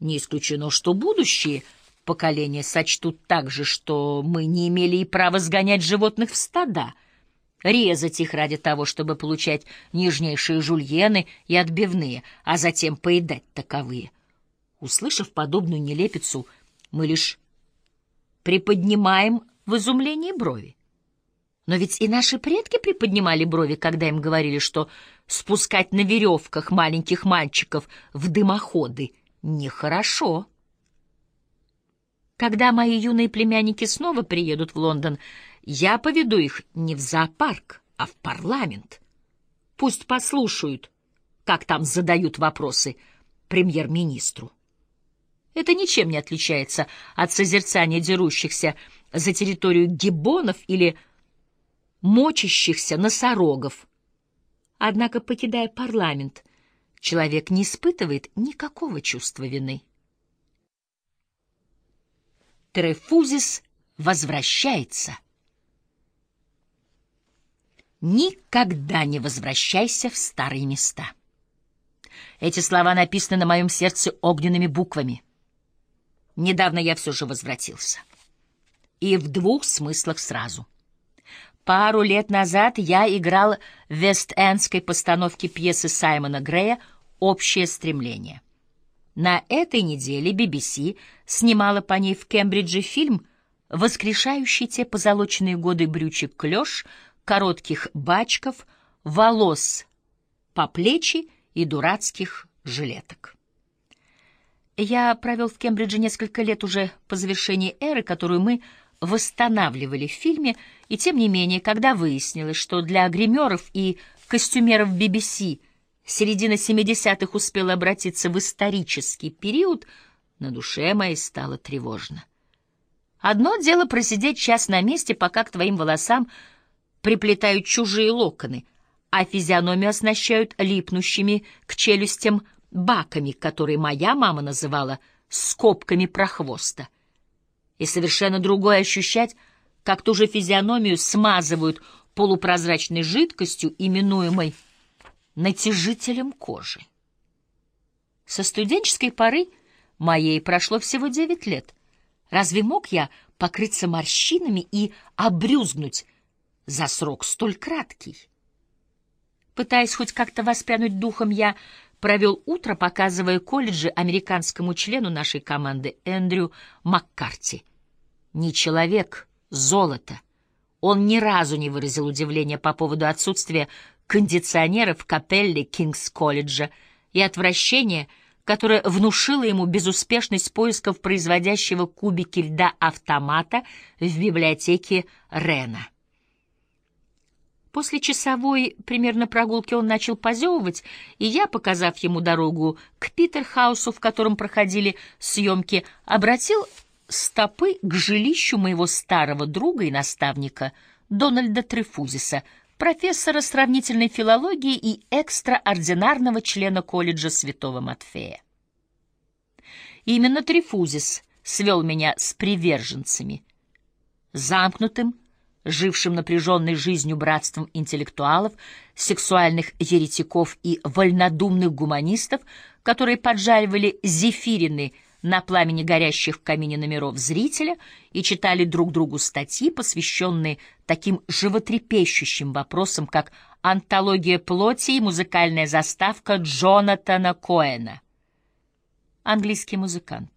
Не исключено, что будущие поколения сочтут также, что мы не имели и права сгонять животных в стада, резать их ради того, чтобы получать нежнейшие жульены и отбивные, а затем поедать таковые. Услышав подобную нелепицу, мы лишь приподнимаем в изумлении брови. Но ведь и наши предки приподнимали брови, когда им говорили, что спускать на веревках маленьких мальчиков в дымоходы нехорошо. Когда мои юные племянники снова приедут в Лондон, я поведу их не в зоопарк, а в парламент. Пусть послушают, как там задают вопросы премьер-министру. Это ничем не отличается от созерцания дерущихся за территорию гиббонов или мочащихся носорогов. Однако, покидая парламент, человек не испытывает никакого чувства вины. Трефузис возвращается. Никогда не возвращайся в старые места. Эти слова написаны на моем сердце огненными буквами. Недавно я все же возвратился. И в двух смыслах сразу — Пару лет назад я играл в вест-эндской постановке пьесы Саймона Грея «Общее стремление». На этой неделе BBC снимала по ней в Кембридже фильм, воскрешающий те позолоченные годы брючек клеш, коротких бачков, волос по плечи и дурацких жилеток. Я провел в Кембридже несколько лет уже по завершении эры, которую мы восстанавливали в фильме, и тем не менее, когда выяснилось, что для гримеров и костюмеров BBC середина 70-х успела обратиться в исторический период, на душе моей стало тревожно. Одно дело просидеть час на месте, пока к твоим волосам приплетают чужие локоны, а физиономию оснащают липнущими к челюстям баками, которые моя мама называла «скобками прохвоста» и совершенно другое ощущать, как ту же физиономию смазывают полупрозрачной жидкостью, именуемой натяжителем кожи. Со студенческой поры моей прошло всего девять лет. Разве мог я покрыться морщинами и обрюзгнуть за срок столь краткий? Пытаясь хоть как-то воспрянуть духом, я провел утро, показывая колледжи американскому члену нашей команды Эндрю Маккарти. Не человек, золото. Он ни разу не выразил удивления по поводу отсутствия кондиционера в капелле Кингс-колледжа и отвращения, которое внушило ему безуспешность поисков производящего кубики льда автомата в библиотеке Рена. После часовой примерно прогулки он начал позевывать, и я, показав ему дорогу к Питерхаусу, в котором проходили съемки, обратил стопы к жилищу моего старого друга и наставника Дональда Трефузиса, профессора сравнительной филологии и экстраординарного члена колледжа Святого Матфея. Именно Трефузис свел меня с приверженцами, замкнутым, жившим напряженной жизнью братством интеллектуалов, сексуальных еретиков и вольнодумных гуманистов, которые поджаривали зефирины на пламени горящих в камине номеров зрителя и читали друг другу статьи, посвященные таким животрепещущим вопросам, как антология плоти и музыкальная заставка Джонатана Коэна. Английский музыкант.